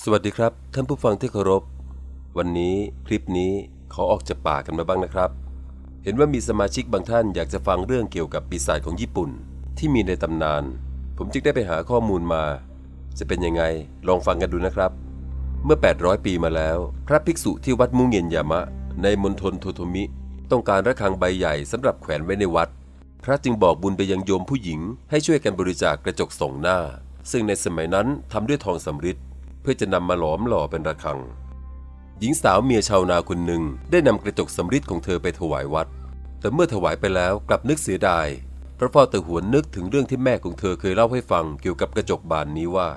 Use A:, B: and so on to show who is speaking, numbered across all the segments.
A: สวัสดีครับท่านผู้ฟังที่เคารพ วันนี้คลิปนี้ขอออกจากป่ากันมาบ้างนะครับ เห็นว่ามีสมาชิกบางท่านอยากจะฟังเรื่องเกี่ยวกับปีศาจของญี่ปุ่น ที่มีในตำนาน ผมจึงได้ไปหาข้อมูลมา จะเป็นยังไงลองฟังกันดูนะครับ เมื่อ 800 ปีมาแล้ว พระภิกษุที่วัดมุงเงียนยามะ ในมณฑลโทโทมิ ต้องการระฆังใบใหญ่สำหรับแขวนไว้ในวัด พระจึงบอกบุญไปยังโยมผู้หญิง ให้ช่วยกันบริจาคกระจกส่องหน้า ซึ่งในสมัยนั้นทำด้วยทองสำริด เพื่อจะนำมาหลอมหล่อเป็นระฆัง หญิงสาวเมียชาวนาคนหนึ่งได้นำกระจกสำริดของเธอไปถวายวัด แต่เมื่อถวายไปแล้วกลับนึกเสียดายเพราะพ่อต่หวนนึกถึงเรื่องที่แม่ของเธอเคยเล่าให้ฟังเกี่ยวกับกระจกบานนี้ว่า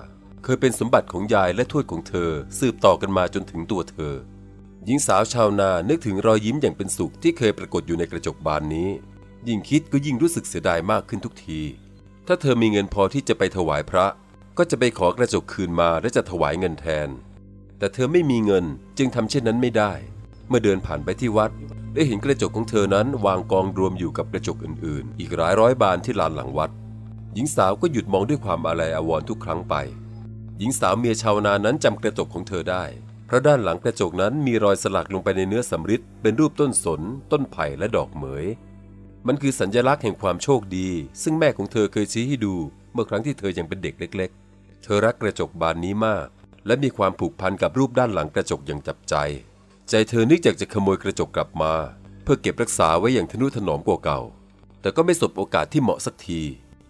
A: เคยเป็นสมบัติของยายและทวดของเธอ สืบต่อกันมาจนถึงตัวเธอ หญิงสาวชาวนานึกถึงรอยยิ้มอย่างเป็นสุขที่เคยปรากฏอยู่ในกระจกบานนี้ ยิ่งคิดก็ยิ่งรู้สึกเสียดายมากขึ้นทุกทีถ้าเธอมีเงินพอที่จะไปถวายพระ ก็จะไปขอกระจกคืนมาและจะถวายเงินแทน แต่เธอไม่มีเงินจึงทำเช่นนั้นไม่ได้ เมื่อเดินผ่านไปที่วัด ได้เห็นกระจกของเธอนั้นวางกองรวมอยู่กับกระจกอื่นๆ อีกหลายร้อยบานที่ลานหลังวัด หญิงสาวก็หยุดมองด้วยความอาลัยอาวรณ์ทุกครั้งไป หญิงสาวเมียชาวนานั้นจำกระจกของเธอได้เพราะด้านหลังกระจกนั้นมีรอยสลักลงไปในเนื้อสำริดเป็นรูปต้นสน ต้นไผ่และดอกเหมย มันคือสัญลักษณ์แห่งความโชคดี ซึ่งแม่ของเธอเคยชี้ให้ดูเมื่อครั้งที่เธอยังเป็นเด็กเล็กๆ เธอรักกระจกบานนี้มาก และมีความผูกพันกับรูปด้านหลังกระจกอย่างจับใจ ใจเธอนึกอยากจะขโมยกระจกกลับมา เพื่อเก็บรักษาไว้อย่างทนุถนอมกว่าเก่า แต่ก็ไม่สบโอกาสที่เหมาะสักที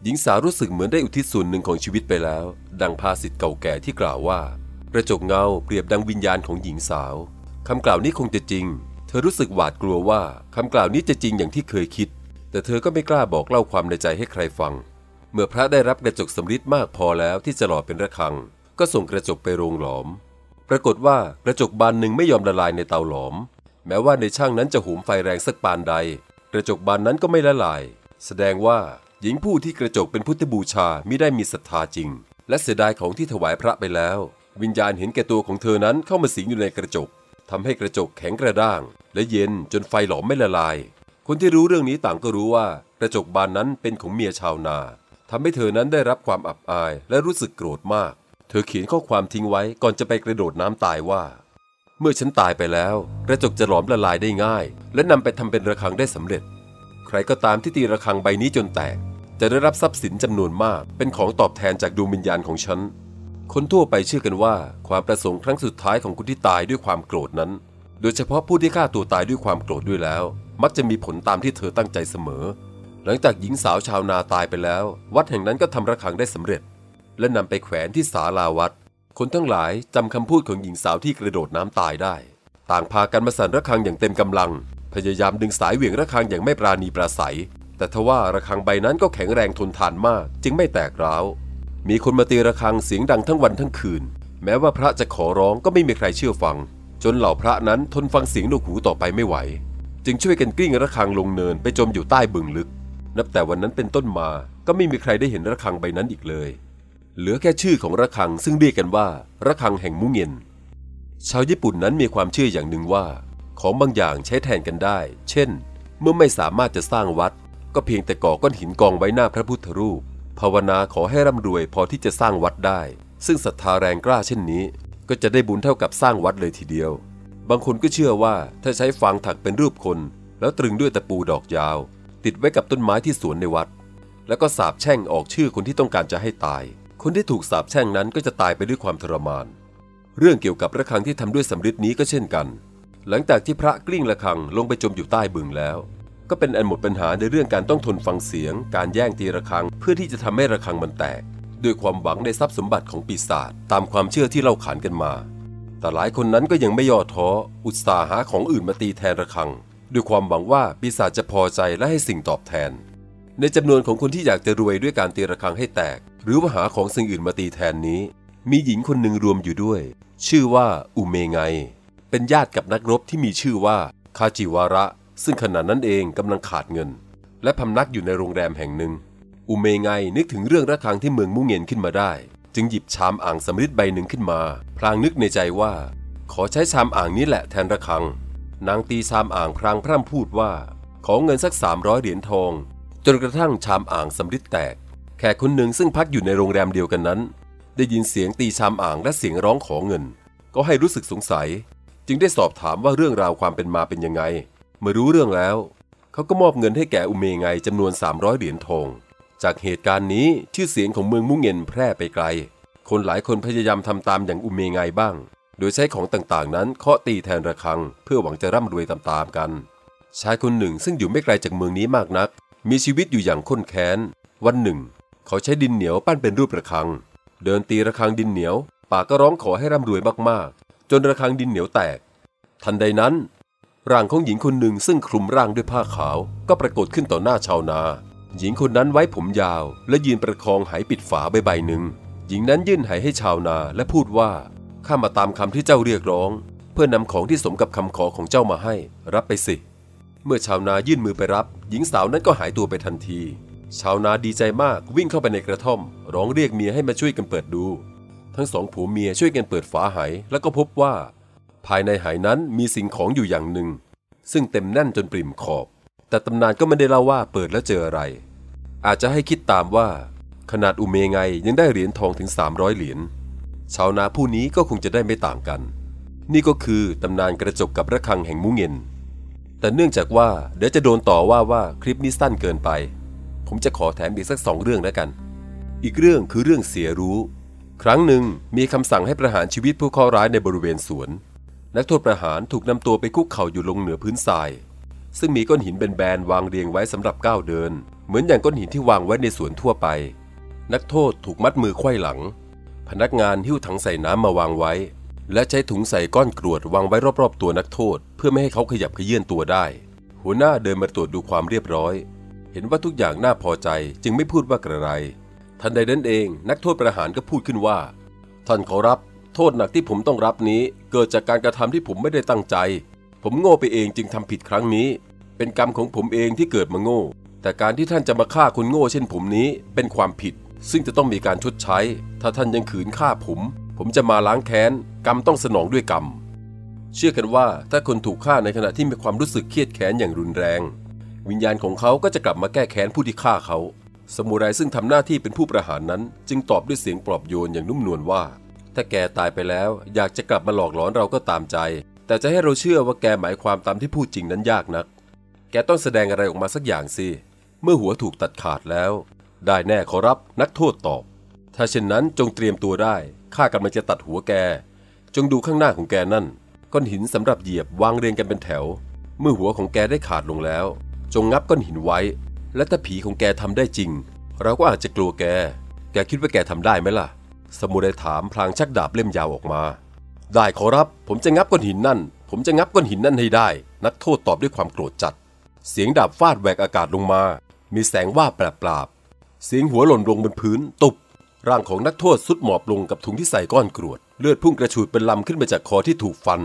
A: หญิงสาวรู้สึกเหมือนได้อุทิศส่วนหนึ่งของชีวิตไปแล้ว ดังภาษิตเก่าแก่ที่กล่าวว่า กระจกเงาเปรียบดังวิญญาณของหญิงสาวคำกล่าวนี้คงจะจริง เธอรู้สึกหวาดกลัวว่าคำกล่าวนี้จะจริงอย่างที่เคยคิด แต่เธอก็ไม่กล้าบอกเล่าความในใจให้ใครฟัง เมื่อพระได้รับกระจกสำริดมากพอแล้วที่จะหล่อเป็นระฆัง ก็ส่งกระจกไปโรงหลอม ปรากฏว่ากระจกบานหนึ่งไม่ยอมละลายในเตาหลอม แม้ว่าในช่างนั้นจะหุมไฟแรงสักปานใด กระจกบานนั้นก็ไม่ละลาย แสดงว่าหญิงผู้ที่กระจกเป็นพุทธบูชามิได้มีศรัทธาจริง และเสียดายของที่ถวายพระไปแล้ว วิญญาณเห็นแก่ตัวของเธอนั้นเข้ามาสิงอยู่ในกระจกทำให้กระจกแข็งกระด้าง และเย็นจนไฟหลอมไม่ละลาย คนที่รู้เรื่องนี้ต่างก็รู้ว่ากระจกบานนั้นเป็นของเมียชาวนา ทำให้เธอนั้นได้รับความอับอายและรู้สึกโกรธมาก เธอเขียนข้อความทิ้งไว้ก่อนจะไปกระโดดน้ำตายว่า เมื่อฉันตายไปแล้ว กระจกจะหลอมละลายได้ง่าย และนำไปทำเป็นระฆังได้สำเร็จ ใครก็ตามที่ตีระฆังใบนี้จนแตก จะได้รับทรัพย์สินจำนวนมาก เป็นของตอบแทนจากดวงวิญญาณของฉันคนทั่วไปเชื่อกันว่าความประสงค์ครั้งสุดท้ายของคนที่ตายด้วยความโกรธนั้น โดยเฉพาะผู้ที่ฆ่าตัวตายด้วยความโกรธด้วยแล้ว มักจะมีผลตามที่เธอตั้งใจเสมอ หลังจากหญิงสาวชาวนาตายไปแล้ว วัดแห่งนั้นก็ทำระฆังได้สำเร็จ และนำไปแขวนที่ศาลาวัด คนทั้งหลายจำคำพูดของหญิงสาวที่กระโดดน้ำตายได้ ต่างพากันมาสั่นระฆังอย่างเต็มกำลัง พยายามดึงสายเหวี่ยงระฆังอย่างไม่ปราณีปราศัย แต่ทว่าระฆังใบนั้นก็แข็งแรงทนทานมาก จึงไม่แตกร้าว มีคนมาตีระฆังเสียงดังทั้งวันทั้งคืน แม้ว่าพระจะขอร้องก็ไม่มีใครเชื่อฟัง จนเหล่าพระนั้นทนฟังเสียงหนวกหูต่อไปไม่ไหว จึงช่วยกันกลิ้งระฆังลงเนินไปจมอยู่ใต้บึงลึก นับแต่วันนั้นเป็นต้นมาก็ไม่มีใครได้เห็นระฆังใบนั้นอีกเลย เหลือแค่ชื่อของระฆังซึ่งเรียกกันว่าระฆังแห่งมุเงียนชาวญี่ปุ่นนั้นมีความเชื่ออย่างหนึ่งว่า ของบางอย่างใช้แทนกันได้ เช่น เมื่อไม่สามารถจะสร้างวัด ก็เพียงแต่ก่อก้อนหินกองไว้หน้าพระพุทธรูป ภาวนาขอให้ร่ำรวยพอที่จะสร้างวัดได้ ซึ่งศรัทธาแรงกล้าเช่นนี้ ก็จะได้บุญเท่ากับสร้างวัดเลยทีเดียว บางคนก็เชื่อว่าถ้าใช้ฟางถักเป็นรูปคน แล้วตรึงด้วยตะปูดอกยาว ติดไว้กับต้นไม้ที่สวนในวัด แล้วก็สาบแช่งออกชื่อคนที่ต้องการจะให้ตาย คนที่ถูกสาบแช่งนั้นก็จะตายไปด้วยความทรมาน เรื่องเกี่ยวกับระฆังที่ทำด้วยสำริดนี้ก็เช่นกัน หลังจากที่พระกลิ้งระฆังลงไปจมอยู่ใต้บึงแล้ว ก็เป็นอันหมดปัญหาในเรื่องการต้องทนฟังเสียง การแย่งตีระฆัง เพื่อที่จะทำให้ระฆังมันแตก ด้วยความหวังในทรัพย์สมบัติของปีศาจตามความเชื่อที่เล่าขานกันมาแต่หลายคนนั้นก็ยังไม่ย่อท้อ อุตสาหาของอื่นมาตีแทนระฆัง ด้วยความหวังว่าปีศาจจะพอใจและให้สิ่งตอบแทน ในจำนวนของคนที่อยากจะรวยด้วยการตีระฆังให้แตก หรือว่าหาของสิ่งอื่นมาตีแทนนี้ มีหญิงคนหนึ่งรวมอยู่ด้วย ชื่อว่าอุเมไง เป็นญาติกับนักรบที่มีชื่อว่าคาจิวาระ ซึ่งขณะนั้นเองกำลังขาดเงิน และพำนักอยู่ในโรงแรมแห่งหนึ่ง อุเมไงนึกถึงเรื่องระฆังที่เมืองมุงเงียนขึ้นมาได้ จึงหยิบชามอ่างสำริดใบหนึ่งขึ้นมา พลางนึกในใจว่า ขอใช้ชามอ่างนี้แหละแทนระฆัง นางตีชามอ่างพลางพร่ำพูดว่า ขอเงินสักสามร้อยเหรียญทอง จนกระทั่งชามอ่างสำริดแตก แขกคนหนึ่งซึ่งพักอยู่ในโรงแรมเดียวกันนั้น ได้ยินเสียงตีชามอ่างและเสียงร้องขอเงิน ก็ให้รู้สึกสงสัย จึงได้สอบถามว่าเรื่องราวความเป็นมาเป็นยังไง เมื่อรู้เรื่องแล้ว เขาก็มอบเงินให้แก่อุเมงไงจำนวน 300 เหรียญทอง จากเหตุการณ์นี้ชื่อเสียงของเมืองมุงเงินแพร่ไปไกล คนหลายคนพยายามทำตามอย่างอุเมงไงบ้าง โดยใช้ของต่างๆ นั้นเคาะตีแทนระฆัง เพื่อหวังจะร่ำรวยตามๆกัน ชายคนหนึ่งซึ่งอยู่ไม่ไกลจากเมืองนี้มากนัก มีชีวิตอยู่อย่างข้นแค้น วันหนึ่ง เขาใช้ดินเหนียวปั้นเป็นรูประฆัง เดินตีระฆังดินเหนียวปากก็ร้องขอให้ร่ำรวยมากๆ จนระฆังดินเหนียวแตก ทันใดนั้น ร่างของหญิงคนหนึ่งซึ่งคลุมร่างด้วยผ้าขาว ก็ปรากฏขึ้นต่อหน้าชาวนา หญิงคนนั้นไว้ผมยาว และยืนประคองไหปิดฝาใบใบหนึ่งหญิงนั้นยื่นไหให้ชาวนาและพูดว่า ข้ามาตามคำที่เจ้าเรียกร้อง เพื่อนำของที่สมกับคำขอของเจ้ามาให้ รับไปสิ เมื่อชาวนายื่นมือไปรับ หญิงสาวนั้นก็หายตัวไปทันที ชาวนาดีใจมากวิ่งเข้าไปในกระท่อม ร้องเรียกเมียให้มาช่วยกันเปิดดู ทั้งสองผัวเมียช่วยกันเปิดฝาไหแล้วก็พบว่า ภายในไหนั้นมีสิ่งของอยู่อย่างหนึ่ง ซึ่งเต็มแน่นจนปริ่มขอบ แต่ตำนานก็ไม่ได้เล่าว่าเปิดแล้วเจออะไร อาจจะให้คิดตามว่า ขนาดอุเมไงยังได้เหรียญทองถึง 300 เหรียญ ชาวนาผู้นี้ก็คงจะได้ไม่ต่างกัน นี่ก็คือตำนานกระจกกับระฆังแห่งมุเงิน แต่เนื่องจากว่าเดี๋ยวจะโดนต่อว่าว่าคลิปนี้สั้นเกินไป ผมจะขอแถมอีกสักสองเรื่องแล้วกัน อีกเรื่องคือเรื่องเสียรู้ ครั้งหนึ่งมีคำสั่งให้ประหารชีวิตผู้ข้อร้ายในบริเวณสวน นักโทษประหารถูกนำตัวไปคุกเข่าอยู่ลงเหนือพื้นทราย ซึ่งมีก้อนหินเป็นแบนวางเรียงไว้สำหรับก้าวเดิน เหมือนอย่างก้อนหินที่วางไว้ในสวนทั่วไป นักโทษถูกมัดมือไขว้หลัง พนักงานหิ้วถังใส่น้ำมาวางไว้ และใช้ถุงใส่ก้อนกรวดวางไว้รอบๆ ตัวนักโทษ เพื่อไม่ให้เขาขยับเขยื่อนตัวได้ หัวหน้าเดินมาตรวจดูความเรียบร้อย เห็นว่าทุกอย่างน่าพอใจจึงไม่พูดว่ากระไร ทันใดนั้นเองนักโทษประหารก็พูดขึ้นว่า ท่านขอรับ โทษหนักที่ผมต้องรับนี้ เกิดจากการกระทำที่ผมไม่ได้ตั้งใจ ผมโง่ไปเองจึงทำผิดครั้งนี้ เป็นกรรมของผมเองที่เกิดมาโง่ แต่การที่ท่านจะมาฆ่าคนโง่เช่นผมนี้เป็นความผิด ซึ่งจะต้องมีการชดใช้ ถ้าท่านยังขืนฆ่าผม ผมจะมาล้างแค้น กรรมต้องสนองด้วยกรรม เชื่อกันว่าถ้าคนถูกฆ่าในขณะที่มีความรู้สึกเครียดแค้นอย่างรุนแรง วิญญาณของเขาก็จะกลับมาแก้แค้นผู้ที่ฆ่าเขา สมุไรซึ่งทำหน้าที่เป็นผู้ประหารนั้น จึงตอบด้วยเสียงปลอบโยนอย่างนุ่มนวลว่า ถ้าแกตายไปแล้ว อยากจะกลับมาหลอกหลอนเราก็ตามใจ แต่จะให้เราเชื่อว่าแกหมายความตามที่พูดจริงนั้นยากนัก แกต้องแสดงอะไรออกมาสักอย่างสิเมื่อหัวถูกตัดขาดแล้ว ได้แน่ขอรับนักโทษตอบ ถ้าเช่นนั้นจงเตรียมตัวได้ ข้ากำลังจะตัดหัวแก จงดูข้างหน้าของแกนั่น ก้อนหินสำหรับเหยียบวางเรียงกันเป็นแถว เมื่อหัวของแกได้ขาดลงแล้ว จงงับก้อนหินไว้ และถ้าผีของแกทำได้จริง เราก็อาจจะกลัวแก แกคิดว่าแกทำได้ไหมล่ะ สมุไรถามพลางชักดาบเล่มยาวออกมา ได้ขอรับ ผมจะงับก้อนหินนั่น ผมจะงับก้อนหินนั่นให้ได้ นักโทษตอบด้วยความโกรธจัด เสียงดาบฟาดแหวกอากาศลงมา มีแสงว่าแปลบปราบ เสียงหัวหล่นลงบนพื้น ตุบ ร่างของนักโทษสุดหมอบลงกับถุงที่ใส่ก้อนกรวด เลือดพุ่งกระฉูดเป็นลำขึ้นมาจากคอที่ถูกฟัน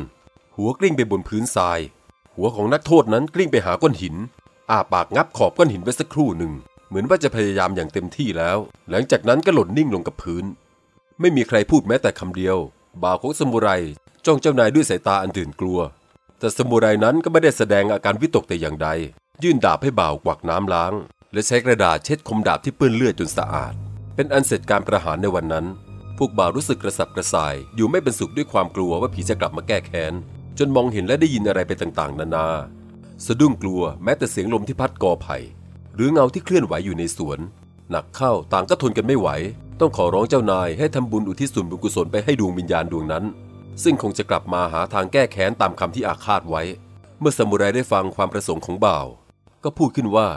A: หัวกลิ้งไปบนพื้นทราย หัวของนักโทษนั้นกลิ้งไปหาก้อนหินอ้าปากงับขอบก้อนหินไปสักครู่หนึ่ง เหมือนว่าจะพยายามอย่างเต็มที่แล้ว หลังจากนั้นก็หล่นนิ่งลงกับพื้น ไม่มีใครพูดแม้แต่คำเดียว บ่าวของสมุไรจ้องเจ้านายด้วยสายตาอันตื่นกลัว แต่สมุไรนั้นก็ไม่ได้แสดงอาการวิตกแต่อย่างใด ยื่นดาบให้บ่าวกวักน้ำล้าง และใช้กระดาษเช็ดคมดาบที่เปื้อนเลือดจนสะอาด เป็นอันเสร็จการประหารในวันนั้น พวกบ่าวรู้สึกกระสับกระส่าย อยู่ไม่เป็นสุขด้วยความกลัวว่าผีจะกลับมาแก้แค้น จนมองเห็นและได้ยินอะไรไปต่างๆ นานา สะดุ้งกลัวแม้แต่เสียงลมที่พัดกอไผ่หรือเงาที่เคลื่อนไหวอยู่ในสวน หนักเข้าต่างก็ทนกันไม่ไหว ต้องขอร้องเจ้านายให้ทำบุญอุทิศส่วนบุญกุศลไปให้ดวงวิญญาณดวงนั้น ซึ่งคงจะกลับมาหาทางแก้แค้นตามคำที่อาฆาตไว้ เมื่อสมุไรได้ฟังความประสงค์ของบ่าว ก็พูดขึ้นว่า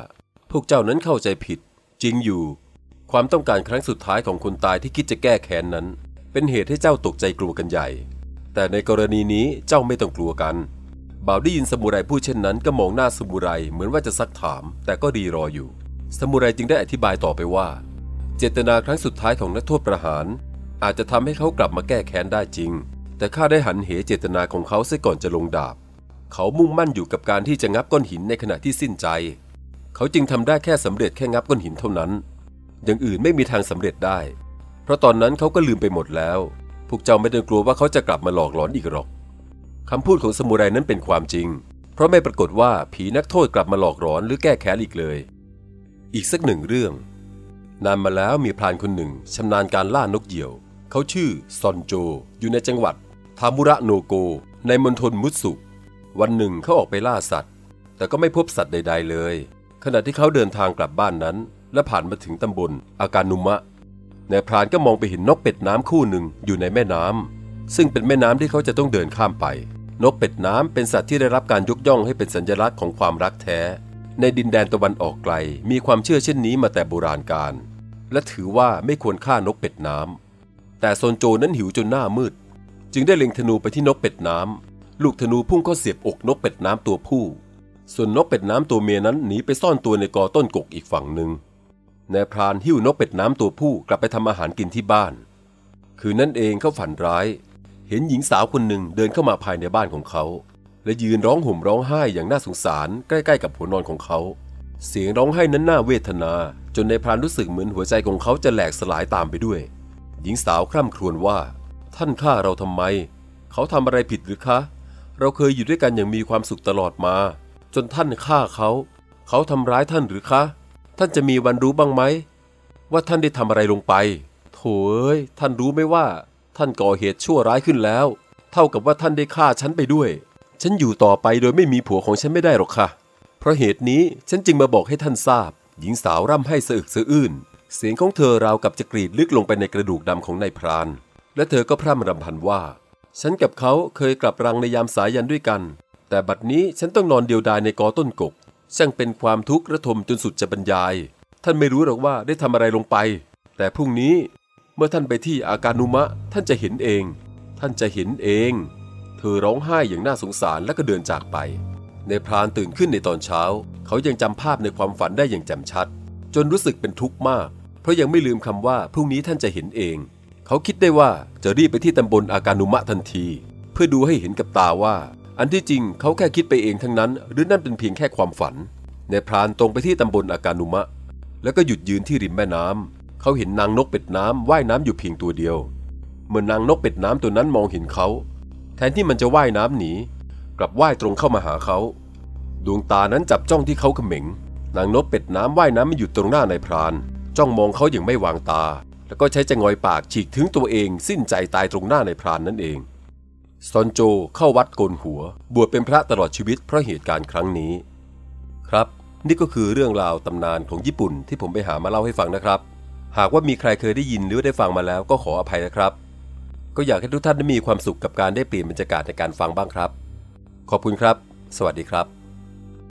A: พวกเจ้านั้นเข้าใจผิด จริงอยู่ ความต้องการครั้งสุดท้ายของคนตายที่คิดจะแก้แค้นนั้น เป็นเหตุให้เจ้าตกใจกลัวกันใหญ่ แต่ในกรณีนี้เจ้าไม่ต้องกลัวกันบ่าวได้ยินสมุไรพูดเช่นนั้นก็มองหน้าสมุไรเหมือนว่าจะซักถาม แต่ก็ดีรออยู่ สมุไรจึงได้อธิบายต่อไปว่า เจตนาครั้งสุดท้ายของนักโทษประหาร อาจจะทำให้เขากลับมาแก้แค้นได้จริง แต่ข้าได้หันเหเจตนาของเขาเสียก่อนจะลงดาบ เขามุ่งมั่นอยู่กับการที่จะงับก้อนหินในขณะที่สิ้นใจ เขาจึงทำได้แค่สำเร็จแค่งับก้อนหินเท่านั้น อย่างอื่นไม่มีทางสำเร็จได้ เพราะตอนนั้นเขาก็ลืมไปหมดแล้ว พวกเจ้าไม่ต้องกลัวว่าเขาจะกลับมาหลอกหลอนอีกหรอกคำพูดของสมุไรนั้นเป็นความจริง เพราะไม่ปรากฏว่าผีนักโทษกลับมาหลอกหลอนหรือแก้แค้นอีกเลย อีกสักหนึ่งเรื่อง นานมาแล้วมีพรานคนหนึ่งชำนาญการล่านกเหยี่ยว เขาชื่อซอนโจ อยู่ในจังหวัดทามุระโนโก ในมณฑลมุตสุ วันหนึ่งเขาออกไปล่าสัตว์ แต่ก็ไม่พบสัตว์ใด ๆ เลย ขณะที่เขาเดินทางกลับบ้านนั้น และผ่านมาถึงตำบลอาการนุมะนายพรานก็มองไปเห็นนกเป็ดน้ำคู่หนึ่งอยู่ในแม่น้ำซึ่งเป็นแม่น้ำที่เขาจะต้องเดินข้ามไป นกเป็ดน้ำเป็นสัตว์ที่ได้รับการยกย่องให้เป็นสัญลักษณ์ของความรักแท้ ในดินแดนตะวันออกไกล มีความเชื่อเช่นนี้มาแต่โบราณกาลและถือว่าไม่ควรฆ่านกเป็ดน้ำแต่โซนโจนั้นหิวจนหน้ามืด จึงได้เล็งธนูไปที่นกเป็ดน้ำลูกธนูพุ่งเข้าเสียบอกนกเป็ดน้ำตัวผู้ ส่วนนกเป็ดน้ำตัวเมียนั้นหนีไปซ่อนตัวในกอต้นกกอีกฝั่งหนึ่งนายพรานหิ้วนกเป็ดน้ำตัวผู้กลับไปทำอาหารกินที่บ้าน คืนนั้นเองเขาฝันร้าย เห็นหญิงสาวคนหนึ่งเดินเข้ามาภายในบ้านของเขา และยืนร้องห่มร้องไห้อย่างน่าสงสาร ใกล้ๆกับหัวนอนของเขา เสียงร้องไห้นั้นน่าเวทนา จนนายพรานรู้สึกเหมือนหัวใจของเขาจะแหลกสลายตามไปด้วย หญิงสาวคร่ำครวญว่า ท่านฆ่าเราทำไม เขาทำอะไรผิดหรือคะ เราเคยอยู่ด้วยกันอย่างมีความสุขตลอดมา จนท่านฆ่าเขา เขาทำร้ายท่านหรือคะ ท่านจะมีวันรู้บ้างไหม ว่าท่านได้ทำอะไรลงไป โถเอ้ยท่านรู้ไหมว่า ท่านก่อเหตุชั่วร้ายขึ้นแล้ว เท่ากับว่าท่านได้ฆ่าฉันไปด้วย ฉันอยู่ต่อไปโดยไม่มีผัวของฉันไม่ได้หรอกค่ะ เพราะเหตุนี้ฉันจึงมาบอกให้ท่านทราบ หญิงสาวร่ำให้สะอึกสะอื้น เสียงของเธอราวกับจะกรีดลึกลงไปในกระดูกดำของนายพราน และเธอก็พร่ำรำพันว่า ฉันกับเขาเคยกลับรังในยามสายันด้วยกัน แต่บัดนี้ฉันต้องนอนเดียวดายในกอต้นกก ช่างเป็นความทุกข์ระทมจนสุดจะบรรยาย ท่านไม่รู้หรอกว่าได้ทำอะไรลงไป แต่พรุ่งนี้เมื่อท่านไปที่อาการนุมะ ท่านจะเห็นเอง ท่านจะเห็นเอง เธอร้องไห้อย่างน่าสงสารแล้วก็เดินจากไป ในพรานตื่นขึ้นในตอนเช้า เขายังจำภาพในความฝันได้อย่างแจ่มชัด จนรู้สึกเป็นทุกข์มาก เพราะยังไม่ลืมคำว่าพรุ่งนี้ท่านจะเห็นเอง เขาคิดได้ว่าจะรีบไปที่ตำบลอาการนุมะทันที เพื่อดูให้เห็นกับตาว่า อันที่จริงเขาแค่คิดไปเองทั้งนั้น หรือนั่นเป็นเพียงแค่ความฝัน ในพรานตรงไปที่ตำบลอาการนุมะ แล้วก็หยุดยืนที่ริมแม่น้ำเขาเห็นนางนกเป็ดน้ำว่ายน้ำอยู่เพียงตัวเดียว เมื่อนางนกเป็ดน้ำตัวนั้นมองเห็นเขา แทนที่มันจะว่ายน้ำหนี กลับว่ายตรงเข้ามาหาเขา ดวงตานั้นจับจ้องที่เขาเขม็ง นางนกเป็ดน้ำว่ายน้ำมาอยู่ตรงหน้านายพราน จ้องมองเขาอย่างไม่วางตา แล้วก็ใช้จะงอยปากฉีกถึงตัวเองสิ้นใจตายตรงหน้านายพรานนั่นเอง ซอนโจเข้าวัดโกนหัว บวชเป็นพระตลอดชีวิตเพราะเหตุการณ์ครั้งนี้ ครับ นี่ก็คือเรื่องราวตำนานของญี่ปุ่นที่ผมไปหามาเล่าให้ฟังนะครับ หากว่ามีใครเคยได้ยินหรือได้ฟังมาแล้วก็ขออภัยนะครับ ก็อยากให้ทุกท่านได้มีความสุขกับการได้เปลี่ยนบรรยากาศในการฟังบ้างครับ ขอบคุณครับ สวัสดีครับ